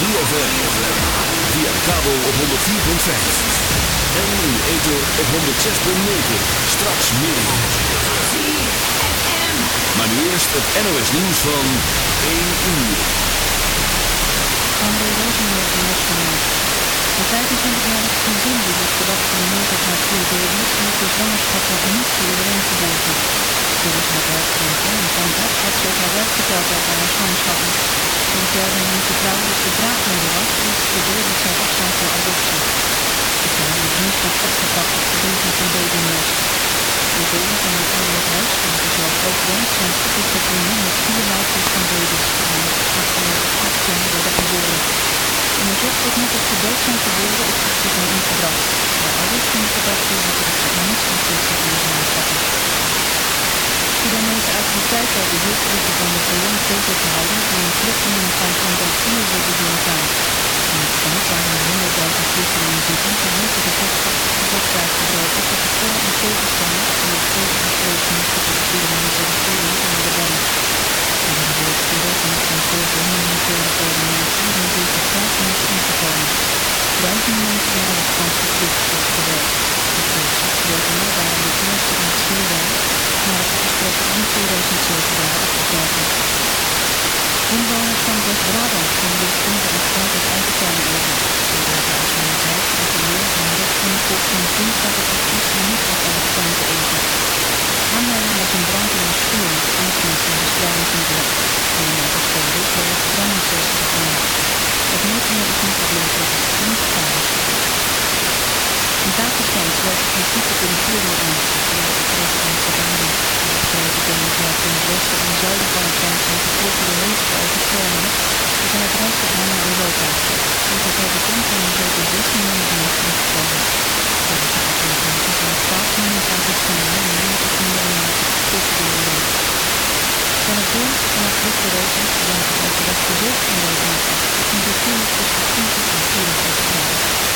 ZFM. Via de kabel op 104.5. En in de ether op 106.9. Straks meer. ZFM. Maar nu eerst het NOS nieuws van 1 uur. André Rosenberg Nationaal. De 25-jarige vriendin die wordt verdacht van de moord op haar vier baby's heeft de zwangerschap nog niet voor iedereen verborgen. Volgens haar werkgever en tandarts had ze op haar werk verteld over haar zwangerschappen. Een derde neemt de vrouw dat ze draagmoeder was en dat de baby's zou afstaan voor adoptie. De is woensdag opgepakt op van. De baby van het ouderlijk huis, waar ze zelf ook woont, zijn gevonden met vier lijstjes van baby's die in de afgelopen acht jaar werden geboren. Onderzocht wordt net of ze dood zijn geboren of ze zijn ingebracht. De ouders van de dat ze niets van de Sudanese autoriteiten hebben hulptroepen van de VN tegen gehouden die een vluchtelingenkamp van Darfur wilden doorgaan. In het kamp waar een honderdduizend vluchtelingen zitten, verheffen de gevechten uitgebroken tussen voor- en tegenstanders van het vredesbesloten Sudanese regering en de. In de woordvoerder van het kantoor voor humanitaire coördinatie zijn deze vijf mensen omgekomen. Duizenden mensen waren het kamp gevlucht of geweld. De vredesbesprekingen waren de eerste in twee jaar de eind 2007 waren. Inwoners van West-Brabant gaan dit groente en fruit uit eigen tuin eten. Ze worden als humaniteit van het recht van de volksmond staat het advies om niet uit eigen tuin te eten. Aanleiding was een brand in een schuur met aansmetsing en bestrijdingsmiddelen. Medewerkers werden voor verbrandingstesten gedaan. Het noodweer is niet geleverd, geen gevaar. In Pakistan sluit de kritieke territorium aan, vertelde president Ghani. De beschreven demonstratie in het westen en zuiden van het land zijn gevolgd door hevige overstromingen. Die zijn het reisgegaan naar Europa. Sinds het bekend zijn er zeker 16 mensen omgekomen. Volgens de autoriteiten zijn 12 miljoen Pakistanen en 90 miljoen mensen getroffen door de ramp. Dan het vanaf regen, later overdag bewolkt en regenachtig. Temperatuur tussen 20 en 24 graden.